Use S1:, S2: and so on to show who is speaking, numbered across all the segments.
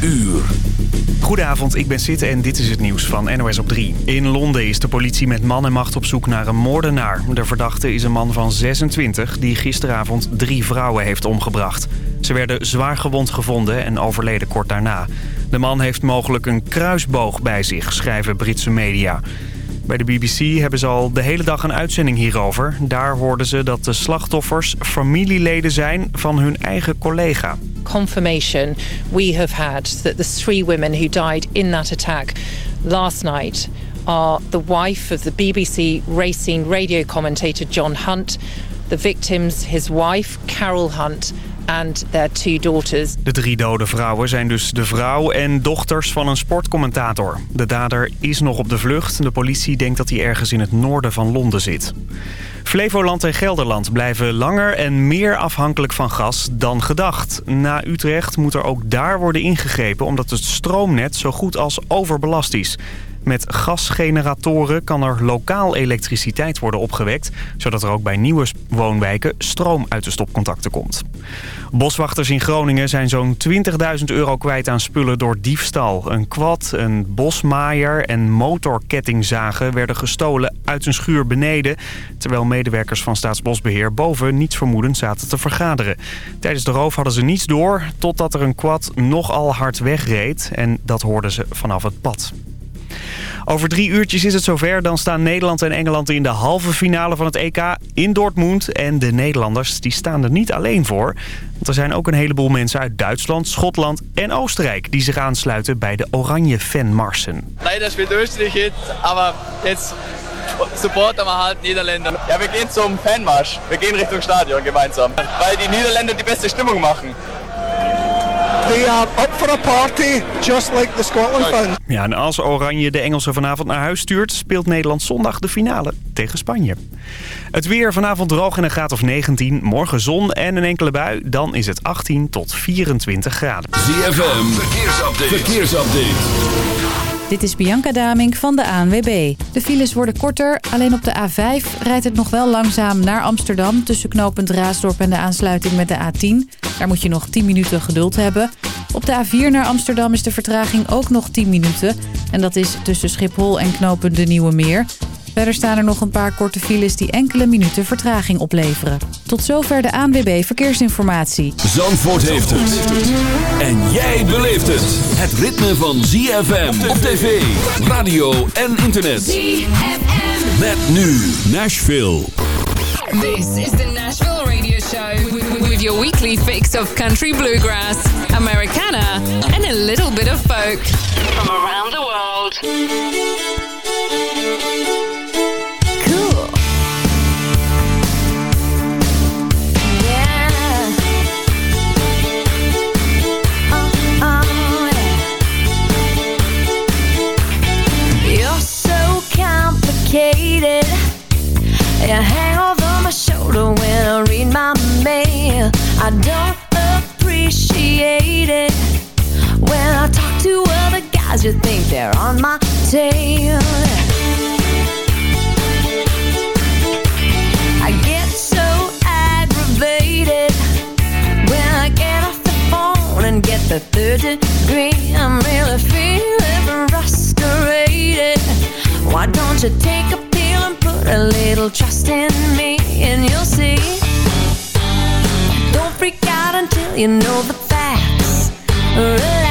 S1: uur.
S2: Goedenavond, ik ben Sitte en dit is het nieuws van NOS op 3. In Londen is de politie met man en macht op zoek naar een moordenaar. De verdachte is een man van 26 die gisteravond drie vrouwen heeft omgebracht. Ze werden zwaar gewond gevonden en overleden kort daarna. De man heeft mogelijk een kruisboog bij zich, schrijven Britse media. Bij de BBC hebben ze al de hele dag een uitzending hierover. Daar hoorden ze dat de slachtoffers familieleden zijn van hun eigen collega.
S3: Confirmation we have had that the three women who died in that attack last night are the wife of the BBC racing radio commentator John Hunt, the victims his wife Carol Hunt and their two daughters.
S2: De drie dode vrouwen zijn dus de vrouw en dochters van een sportcommentator. De dader is nog op de vlucht. De politie denkt dat hij ergens in het noorden van Londen zit. Flevoland en Gelderland blijven langer en meer afhankelijk van gas dan gedacht. Na Utrecht moet er ook daar worden ingegrepen omdat het stroomnet zo goed als overbelast is. Met gasgeneratoren kan er lokaal elektriciteit worden opgewekt... zodat er ook bij nieuwe woonwijken stroom uit de stopcontacten komt. Boswachters in Groningen zijn zo'n 20.000 euro kwijt aan spullen door diefstal. Een kwad, een bosmaaier en motorkettingzagen werden gestolen uit een schuur beneden... terwijl medewerkers van Staatsbosbeheer boven niets vermoedend zaten te vergaderen. Tijdens de roof hadden ze niets door totdat er een kwad nogal hard wegreed... en dat hoorden ze vanaf het pad. Over drie uurtjes is het zover. Dan staan Nederland en Engeland in de halve finale van het EK in Dortmund. En de Nederlanders die staan er niet alleen voor. Want er zijn ook een heleboel mensen uit Duitsland, Schotland en Oostenrijk... die zich aansluiten bij de Oranje Fanmarsen.
S4: Leider spielt Österreich jetzt, aber jetzt supporten wir halt Niederländer. Ja, wir gehen zum Fanmarsch. Wir gehen Richtung Stadion gemeinsam. Weil die Niederländer die beste Stimmung machen.
S5: They are up for a party, just like the Scotland fans.
S2: Ja, en als Oranje de Engelsen vanavond naar huis stuurt... speelt Nederland zondag de finale tegen Spanje. Het weer vanavond droog en een graad of 19. Morgen zon en een enkele bui. Dan is het 18 tot 24 graden.
S1: ZFM, verkeersupdate. verkeersupdate.
S6: Dit is Bianca Damink van de ANWB. De files worden korter, alleen op de A5 rijdt het nog wel langzaam naar Amsterdam... tussen knooppunt Raasdorp en de aansluiting met de A10. Daar moet je nog 10 minuten geduld hebben. Op de A4 naar Amsterdam is de vertraging ook nog 10 minuten. En dat is tussen Schiphol en knooppunt De Nieuwe Meer. Verder staan er nog een paar korte files die enkele minuten vertraging opleveren. Tot zover de ANWB Verkeersinformatie.
S1: Zandvoort heeft het. En jij beleeft het. Het ritme van ZFM op tv, radio en internet.
S7: ZFM.
S1: Met nu Nashville.
S7: This is the Nashville Radio Show with your weekly fix of country bluegrass, Americana and a little bit of folk from around the world.
S8: Complicated. You hang over my shoulder when I read my mail. I don't appreciate it. When I talk to other guys, you think they're on my tail. I get so aggravated when I get off the phone and get the third degree. I'm really feeling frustrated. Why don't you take a pill and put a little trust in me and you'll see? Don't freak out until you know the facts. Relax.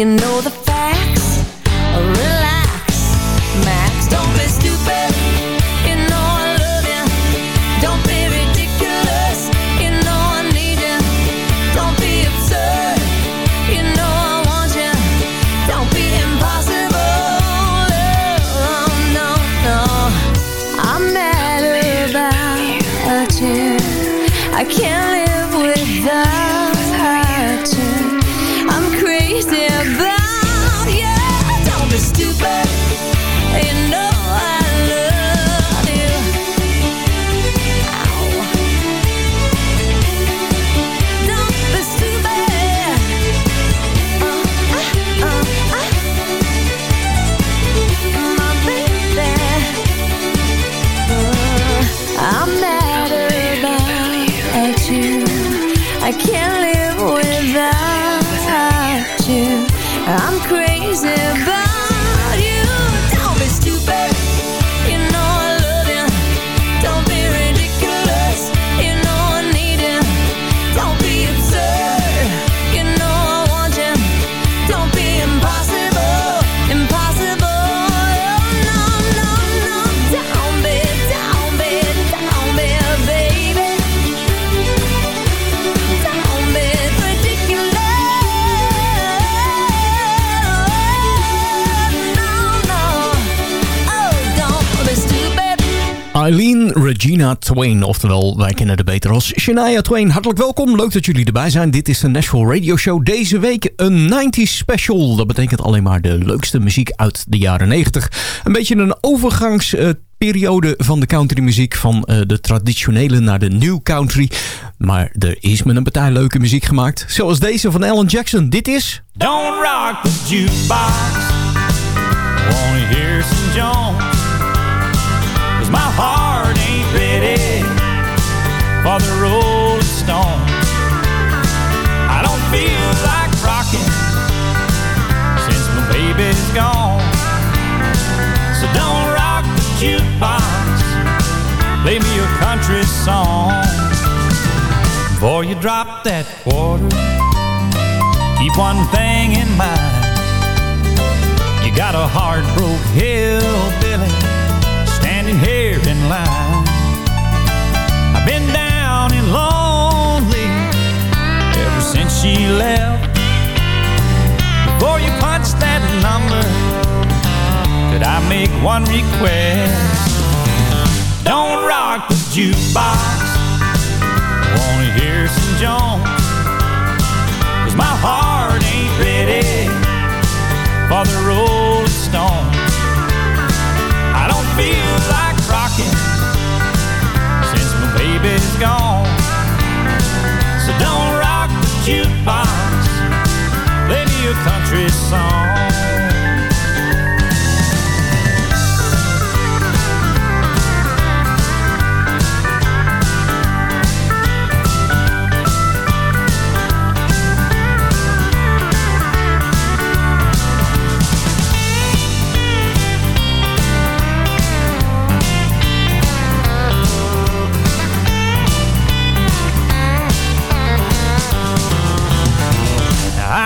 S8: You know the
S9: Regina Twain, oftewel wij kennen haar beter als Shania Twain. Hartelijk welkom, leuk dat jullie erbij zijn. Dit is de Nashville Radio Show. Deze week een 90s special. Dat betekent alleen maar de leukste muziek uit de jaren 90. Een beetje een overgangsperiode van de countrymuziek van eh, de traditionele naar de new country. Maar er is met een partij leuke muziek gemaakt. Zoals deze van Alan Jackson. Dit is...
S10: Don't rock the jukebox. Wanna hear some Jones. Cause my heart for the Rolling Stone. I don't feel like rocking since my baby's gone. So don't rock the jukebox. Play me a country song. Before you drop that quarter. Keep one thing in mind. You got a hard hillbilly she left. Before you punch that number, could I make one request? Don't rock the jukebox. I wanna hear some Jones. Cause my heart ain't ready for the Rolling Stone. I don't feel like rocking since my baby's gone. So don't jukebox, play me a country song.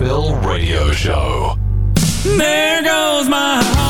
S1: Nashville Radio Show.
S10: There goes my heart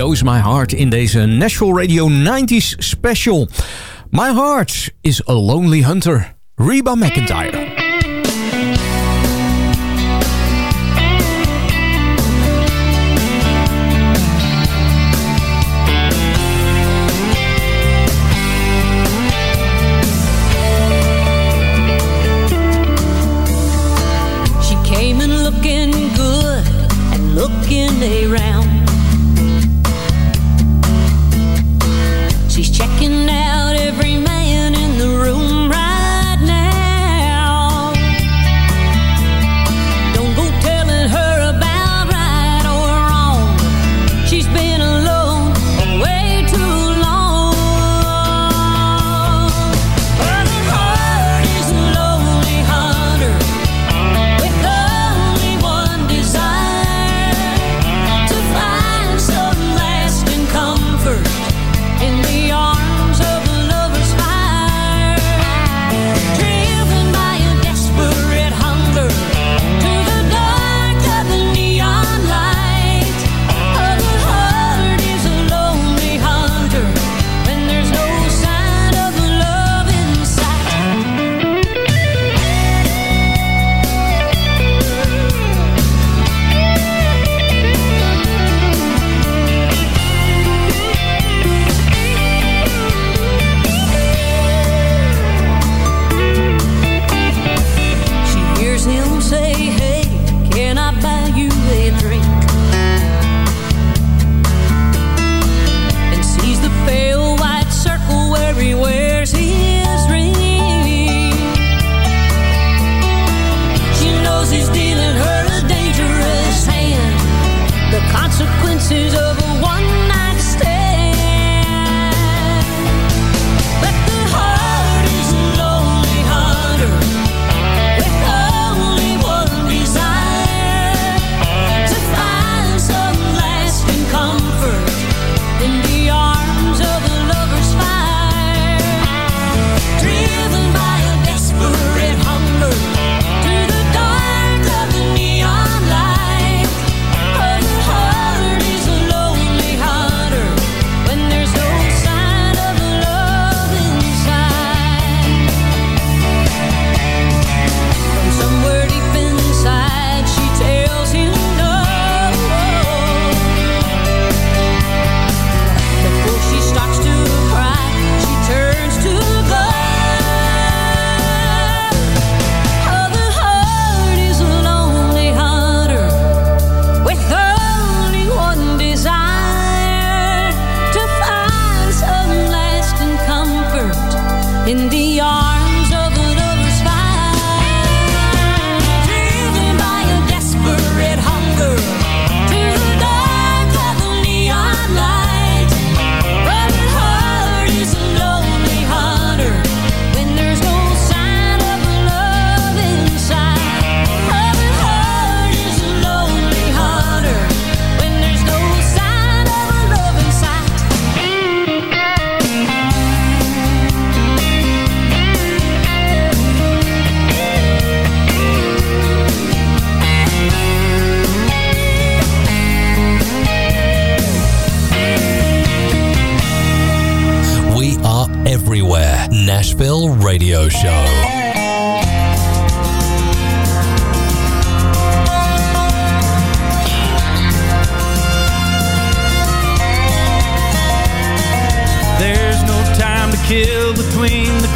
S9: Goes My Heart
S11: in deze National Radio 90s special. My Heart is a Lonely Hunter, Reba McIntyre.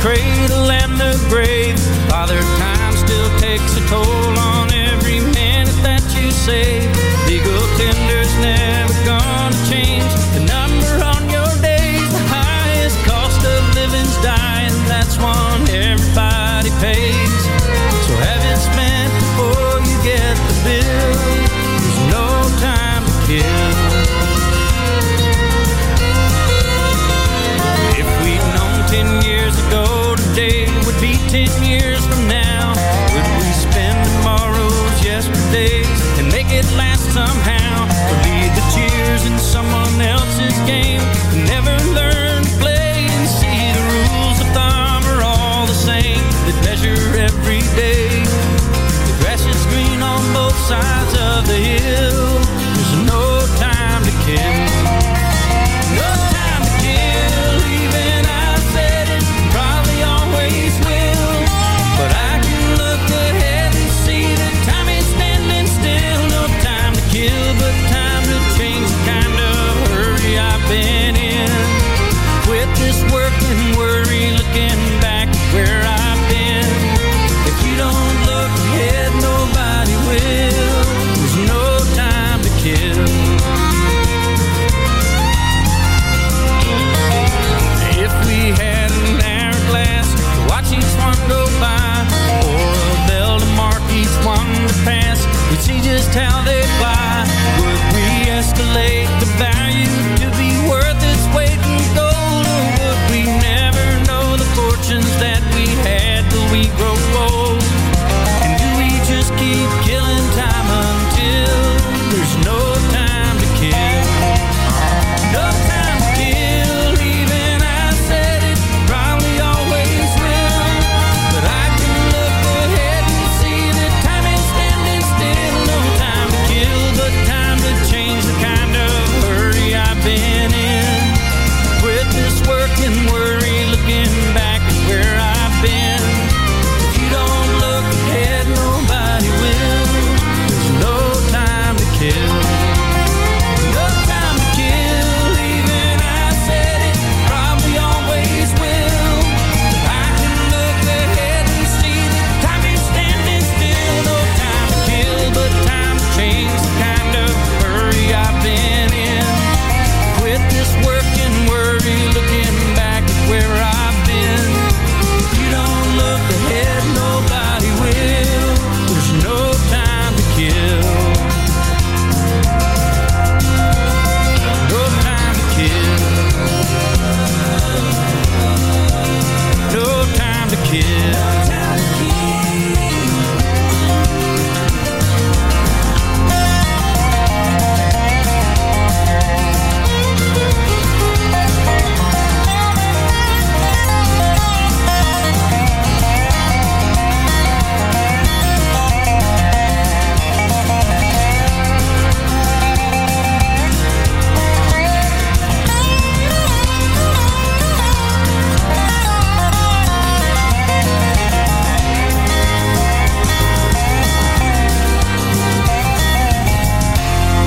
S10: cradle and the grave. Father, time still takes a toll on every minute that you save.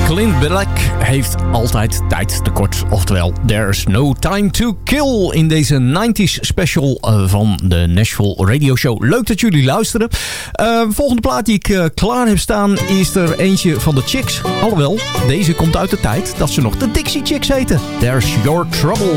S9: Clint Black heeft altijd tijd tekort. Oftewel, there's no time to kill in deze 90s special eh, van de Nashville Radio Show. Leuk dat jullie luisteren. Uh, volgende plaat die ik eh, klaar heb staan is er eentje van de Chicks. Alhoewel, deze komt uit de tijd dat ze nog de Dixie Chicks heten. There's your trouble.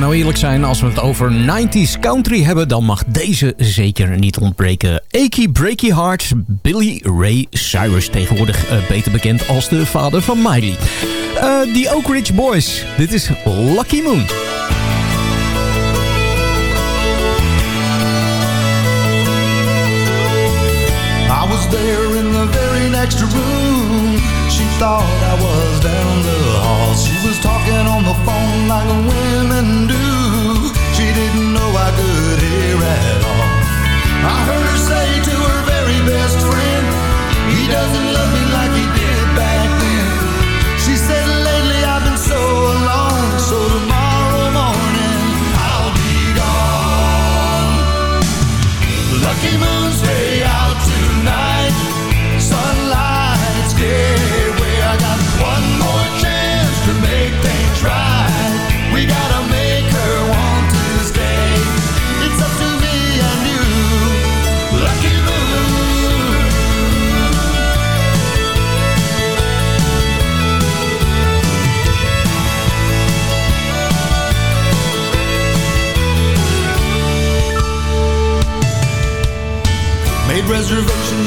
S9: nou eerlijk zijn, als we het over 90s country hebben... dan mag deze zeker niet ontbreken. Aki Breaky Heart, Billy Ray Cyrus. Tegenwoordig eh, beter bekend als de vader van Miley. Eh, Die Oak Ridge Boys, dit is Lucky Moon.
S12: I was there in the very next room. She thought I was down the hall. She was talking on the phone like a wind. I heard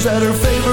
S12: that her favorite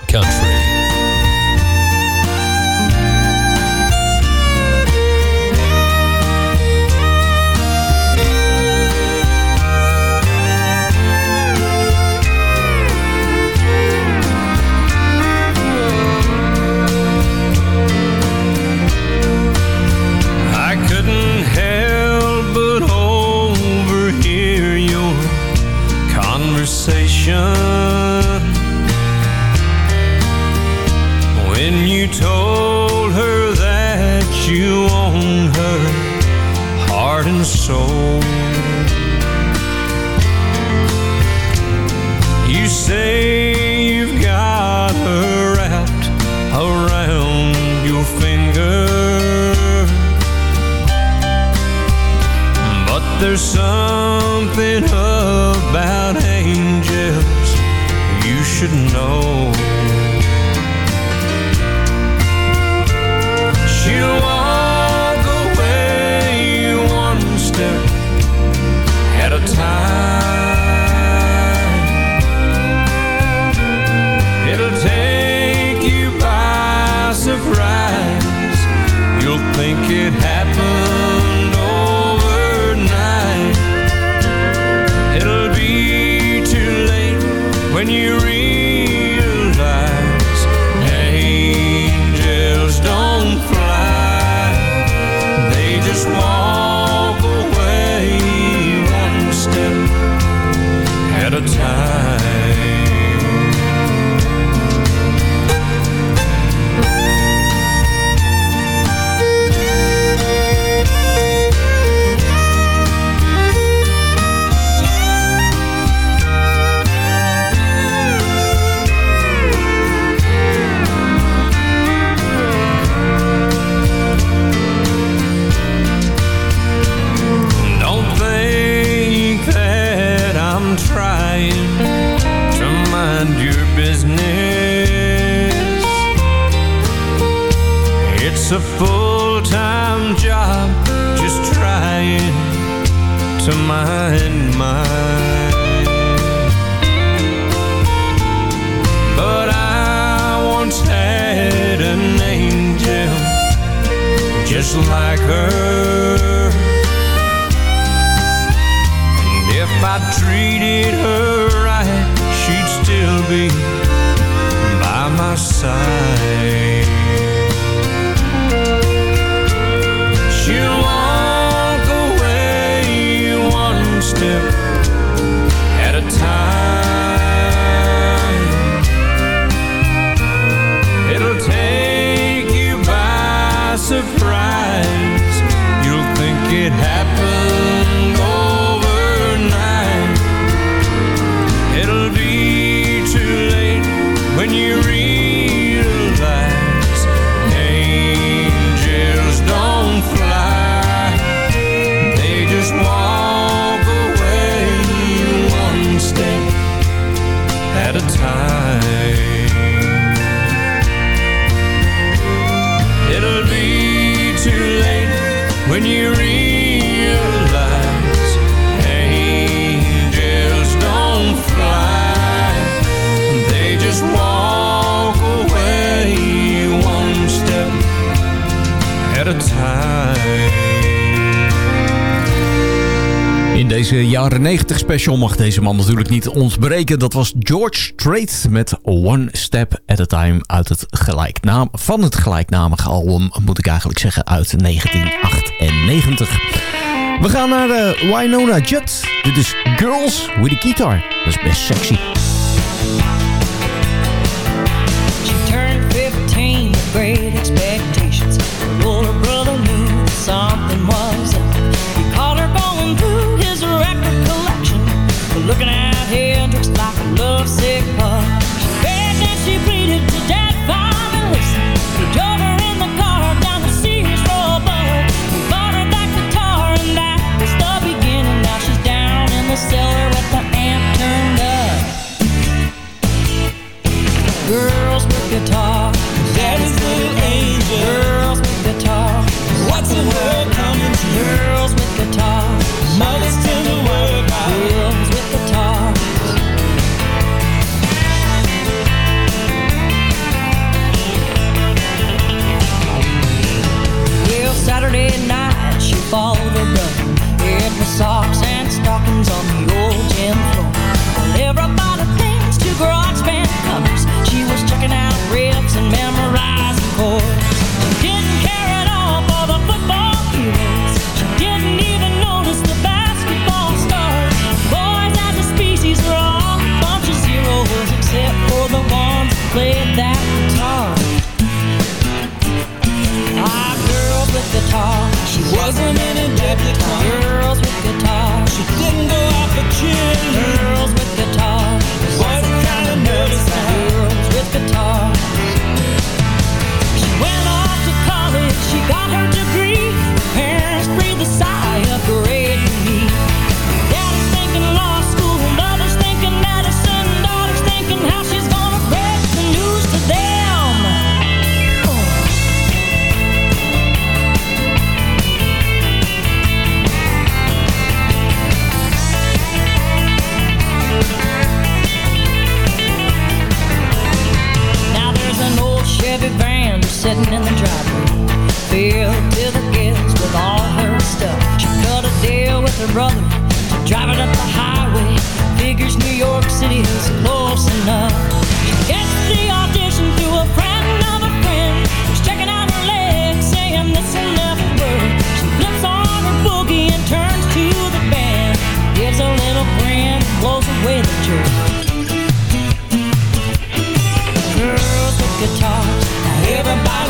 S11: 50 special mag deze man natuurlijk niet ontbreken. Dat was George Strait met One Step at a Time uit het gelijknaam, van het gelijknamige album, moet ik eigenlijk zeggen, uit 1998. We gaan naar de Winona Judd. Dit is Girls with a Guitar. Dat is best sexy.
S10: of sin.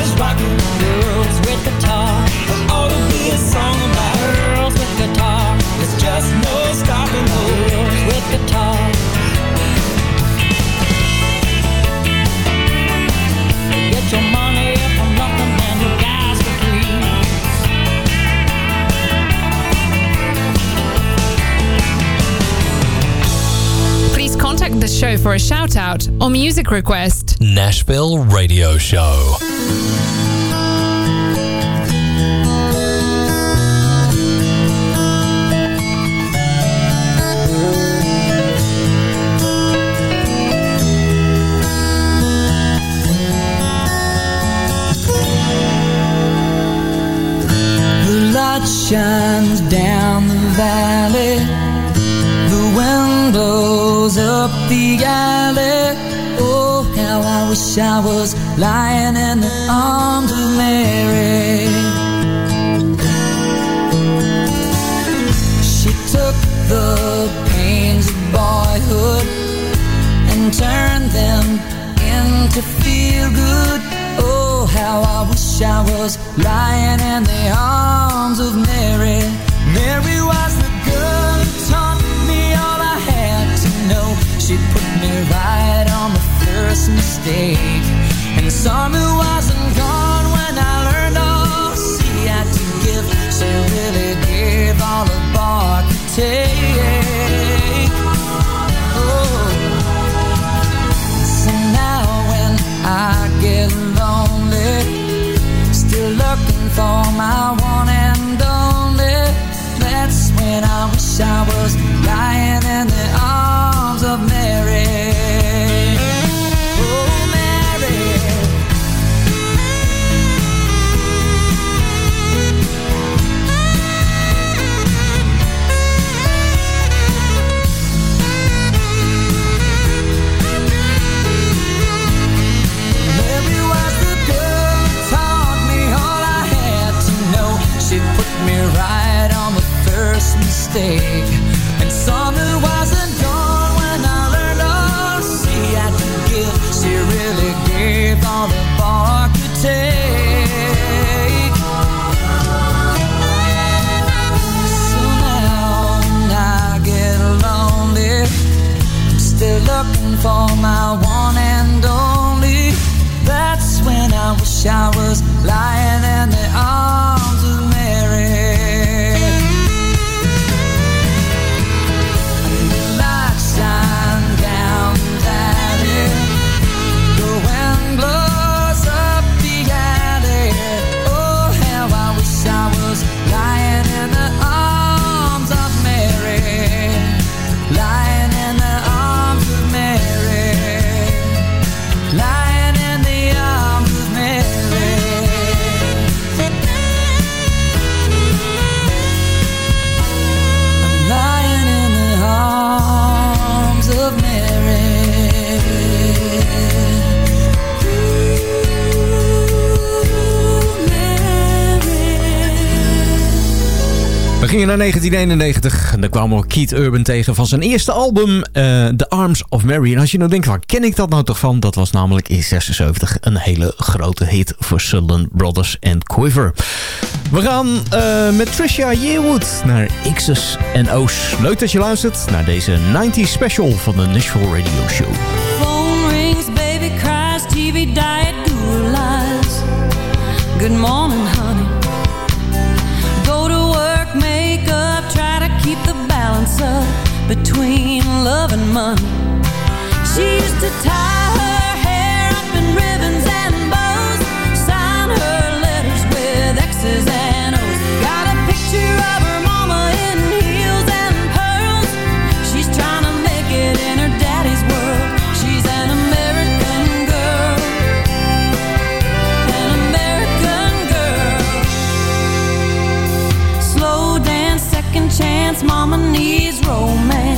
S10: Everybody's rocking. Girls with for
S7: a shout out or music request.
S13: Nashville Radio Show.
S11: The light shines down the valley. The up the alley. Oh, how I wish I was lying in the arms of Mary. She took the pains of boyhood and turned them into feel good. Oh, how I wish I was lying in the arms of Mary. Mary was the girl who taught She put me right on the first mistake. And summer wasn't gone when I learned oh, all she had to give. She really gave all a boy could take. Oh. So now when I get lonely, still looking for my one and only. That's when I wish I was lying in the arms of Mary. Oh, Mary. Mary was the girl who taught me all I had to know. She put me right on the first mistake. My one and only. That's when I wish I was
S9: naar 1991 en daar kwamen we Keith Urban tegen van zijn eerste album eh, The Arms of Mary. En als je nou denkt, waar ken ik dat nou toch van? Dat was namelijk in 76 een hele grote hit voor Sutherland Brothers en Quiver. We gaan eh, met Trisha Yearwood naar X's en O's. Leuk dat je luistert naar deze 90 special van de Nashville Radio Show.
S10: Phone rings, baby cries, TV diet, lies. Good morning, between love and money. She used to tie her hair up in ribbons and bows, sign her letters with X's and O's. Got a picture of her mama in heels and pearls. She's trying to make it in her daddy's world. She's an American girl. An
S14: American girl. Slow dance, second chance, mama
S11: needs romance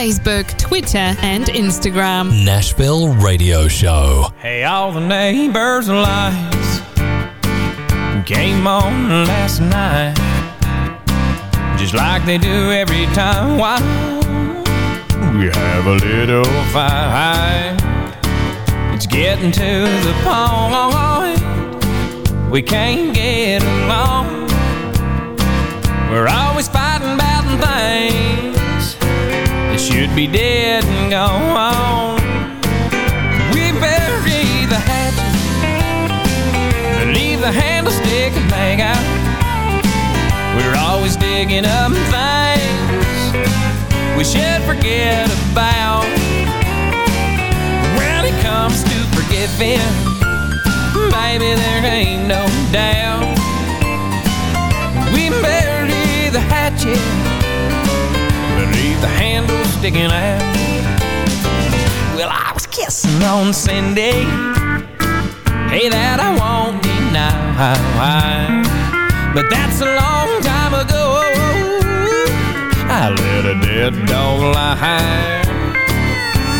S11: Facebook, Twitter, and Instagram.
S13: Nashville Radio Show.
S10: Hey, all the neighbors' lights came on last night, just like they do every time. Why we have a little fight? It's getting to the point we can't get along. We're always fighting should be dead and gone. We bury the hatchet, leave the handle stick and hang out. We're always digging up things we should forget about. When it comes to forgiving, baby, there ain't no doubt. We bury the hatchet, leave the handle sticking out. Well, I was kissing on Cindy. Hey, that I won't deny. But that's a long time ago. I let a dead dog lie.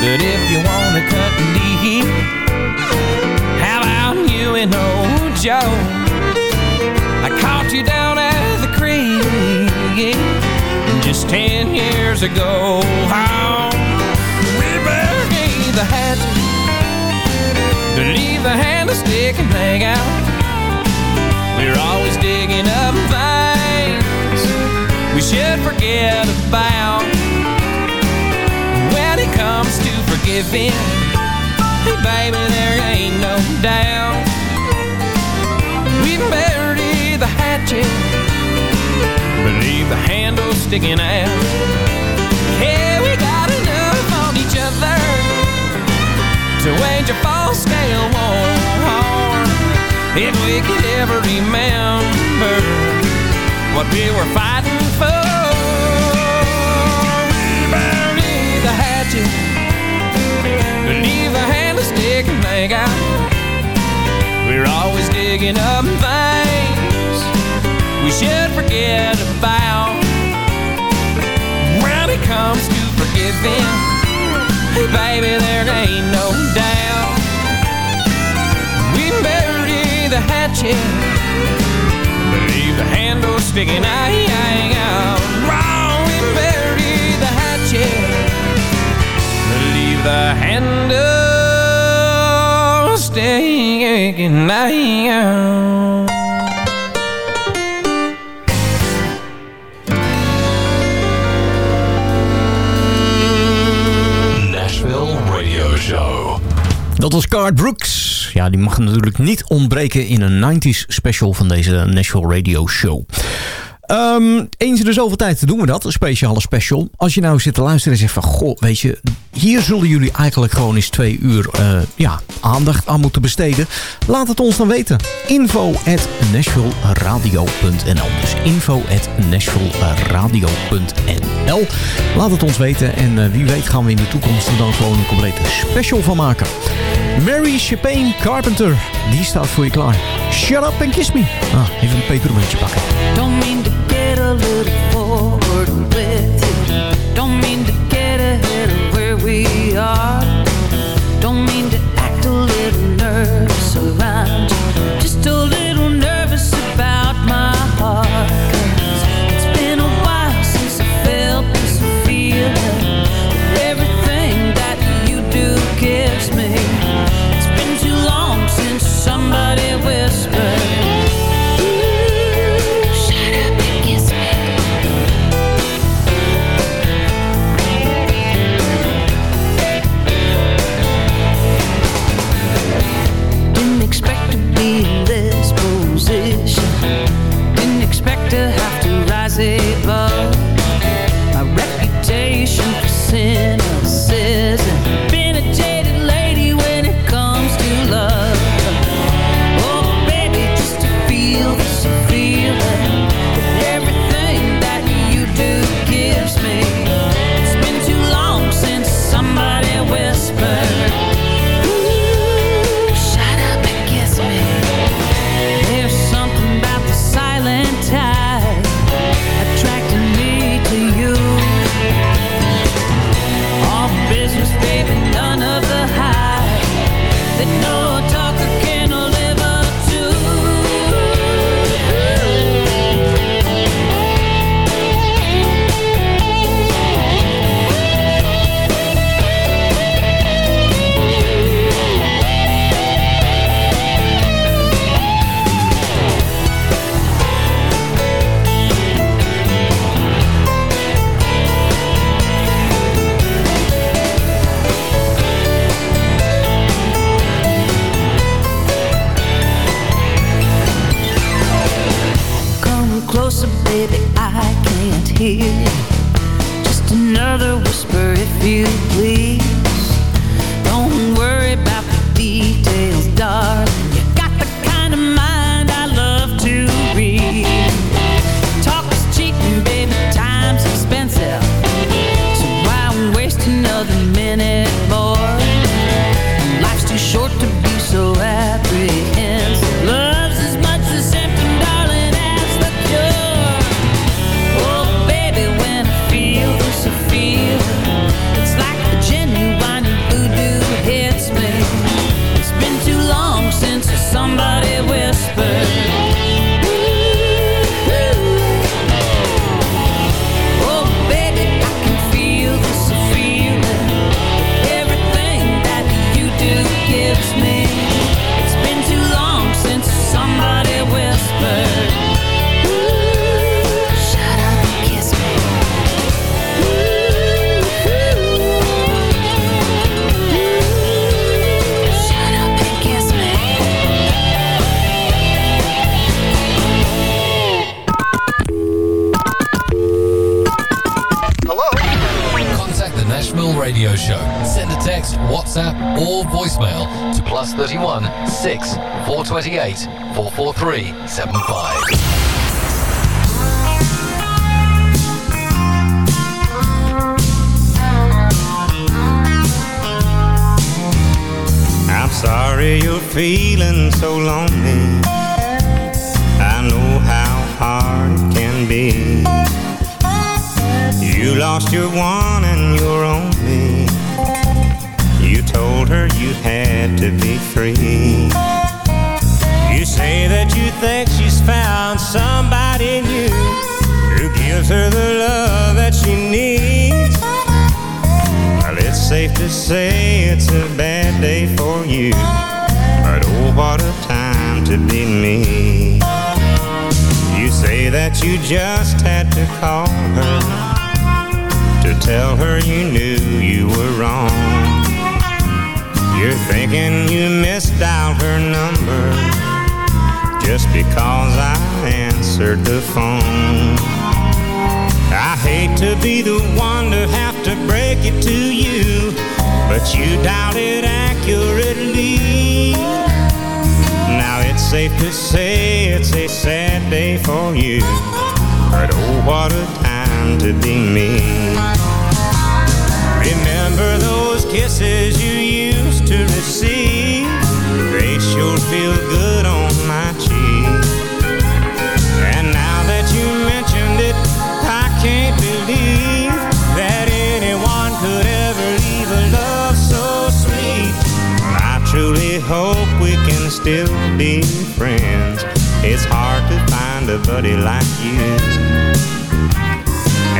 S10: But if you wanna cut deep, how about you and old Joe? I caught you down at the creek just ten years ago. Oh, we buried the hatchet, but leave the handle stick and hang out. We're always digging up things we should forget about. When it comes to forgiving, hey baby, there ain't no doubt. We bury the hatchet, but leave the handle sticking out. Yeah, we got enough on each other to wage a full scale war. If we could ever remember what we were fighting for, bury the hatchet, leave the handle stick and hang out. We're always digging up things we should forget about. When it comes to forgiving, hey baby, there ain't no doubt. We bury the hatchet, leave the handle sticking out. Wrong, we bury the hatchet, leave the handle sticking out.
S9: Dat was Card Brooks. Ja, die mag natuurlijk niet ontbreken in een 90s special van deze National Radio Show. Ehm, eens in zoveel tijd doen we dat, een speciale special. Als je nou zit te luisteren en zegt van... Goh, weet je, hier zullen jullie eigenlijk gewoon eens twee uur eh, ja, aandacht aan moeten besteden. Laat het ons dan weten. Info at Dus info at Laat het ons weten en eh, wie weet gaan we in de toekomst er dan gewoon een complete special van maken. Mary Chapin Carpenter, die staat voor je klaar. Shut up and kiss me. Ah, even een pepermuntje pakken.
S11: Don't mean to get a little forward with you. Don't mean to get ahead of where we are. Don't mean to act a little nervous around you.
S13: 016 428 443 75.
S15: I'm sorry you're feeling so lonely. I know how hard it can be. You lost your one and your only. You told her you had to be free. You say that you think she's found somebody new who gives her the love that she needs. Well, it's safe to say it's a bad day for you. But oh, what a time to be me. You say that you just had to call her to tell her you knew you were wrong. You're thinking you missed out her number just because I answered the phone. I hate to be the one to have to break it to you, but you doubt it accurately. Now it's safe to say it's a sad day for you, but oh, what a time to be me. Remember those kisses you buddy like you.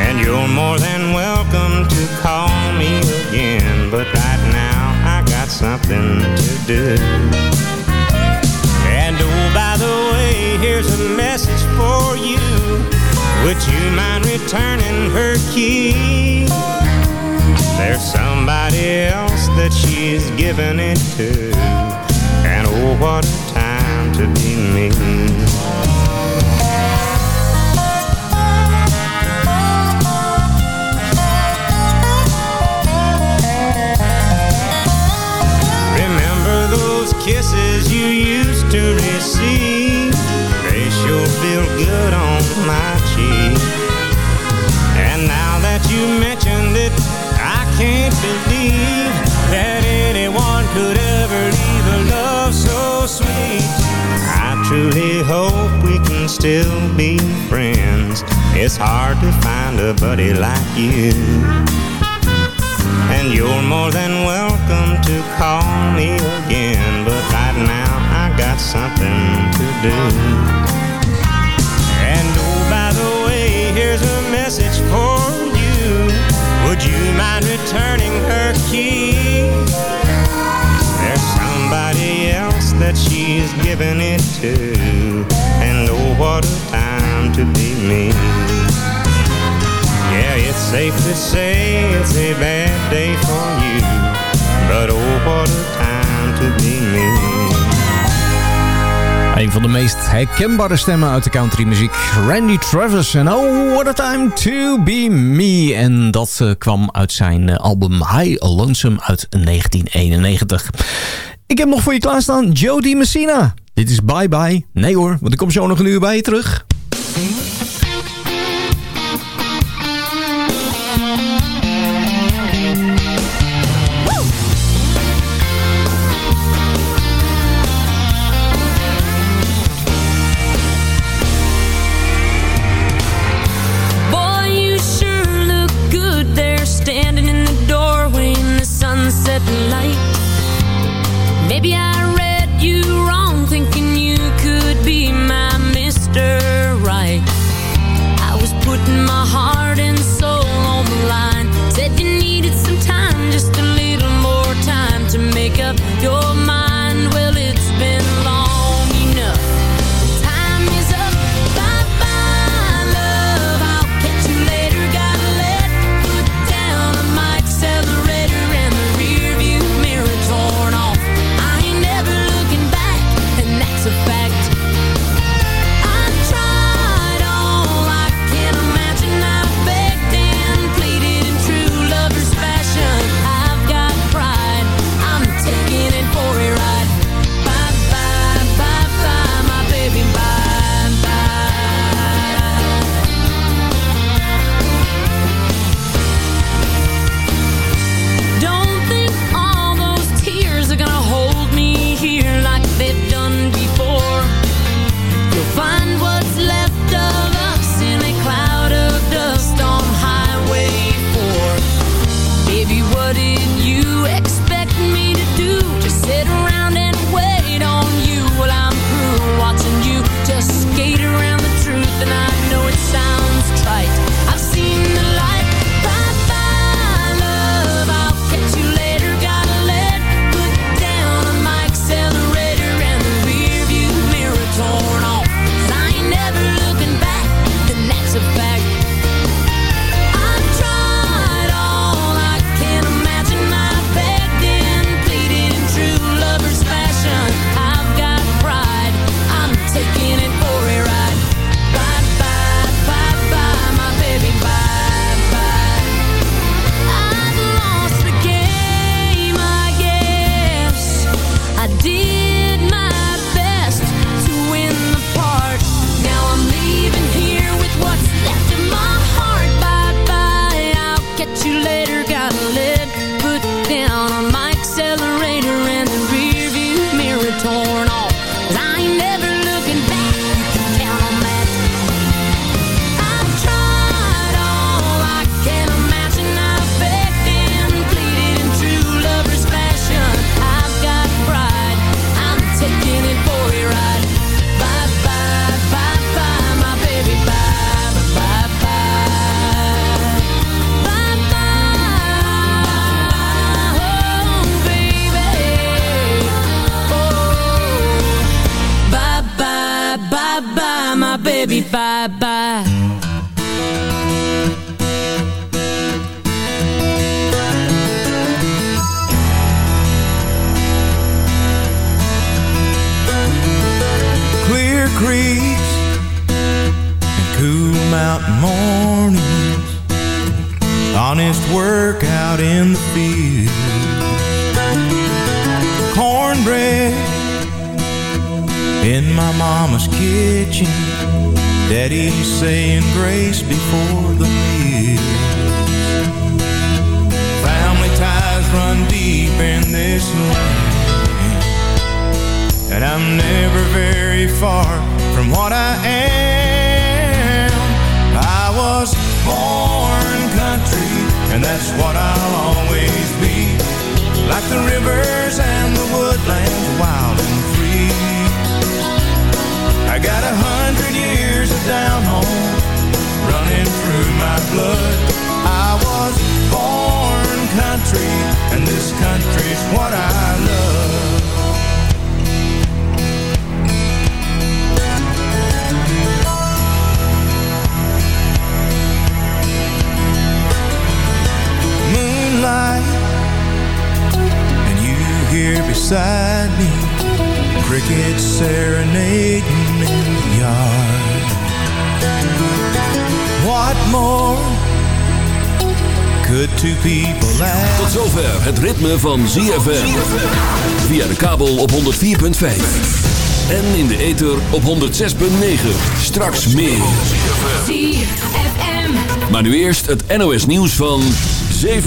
S15: And you're more than welcome to call me again. But right now, I got something to do. And oh, by the way, here's a message for you. Would you mind returning her key? There's somebody else that she's giving it to. And oh, what a time to be me. Feel good on my cheek. And now that you mentioned it, I can't believe that anyone could ever leave a love so sweet. I truly hope we can still be friends. It's hard to find a buddy like you. And you're more than welcome to call me again. But right now, I got something to do. And oh, by the way, here's a message for you. Would you mind returning her key? There's somebody else that she's giving it to. And oh, what a time to be me. Yeah, it's safe to say it's a bad day for you. But oh, what a time to be me.
S9: Een van de meest herkenbare stemmen uit de countrymuziek. Randy Travis en Oh, what a time to be me. En dat eh, kwam uit zijn eh, album High Lonesome uit 1991. Ik heb nog voor je klaarstaan Jody Messina. Dit is Bye Bye. Nee hoor, want ik kom zo nog een uur bij je terug.
S8: Bye my baby. Bye bye.
S12: clear creeks and cool mountain mornings. Honest work out in the field. Cornbread in my mama's kitchen. Daddy saying grace before the meal. Family ties run deep in this land. And I'm never very far from what I am. I was born country, and that's what I'll always be. Like the rivers and the woodlands, wild and got a hundred years of down home running through my blood. I was born country, and this country's what I love. moonlight And you here beside me Crickets serenading What more could two people ask?
S1: Tot zover het ritme van ZFM. Via de kabel op 104.5. En in de ether op 106.9. Straks meer.
S8: ZFM.
S1: Maar nu eerst het NOS nieuws van 7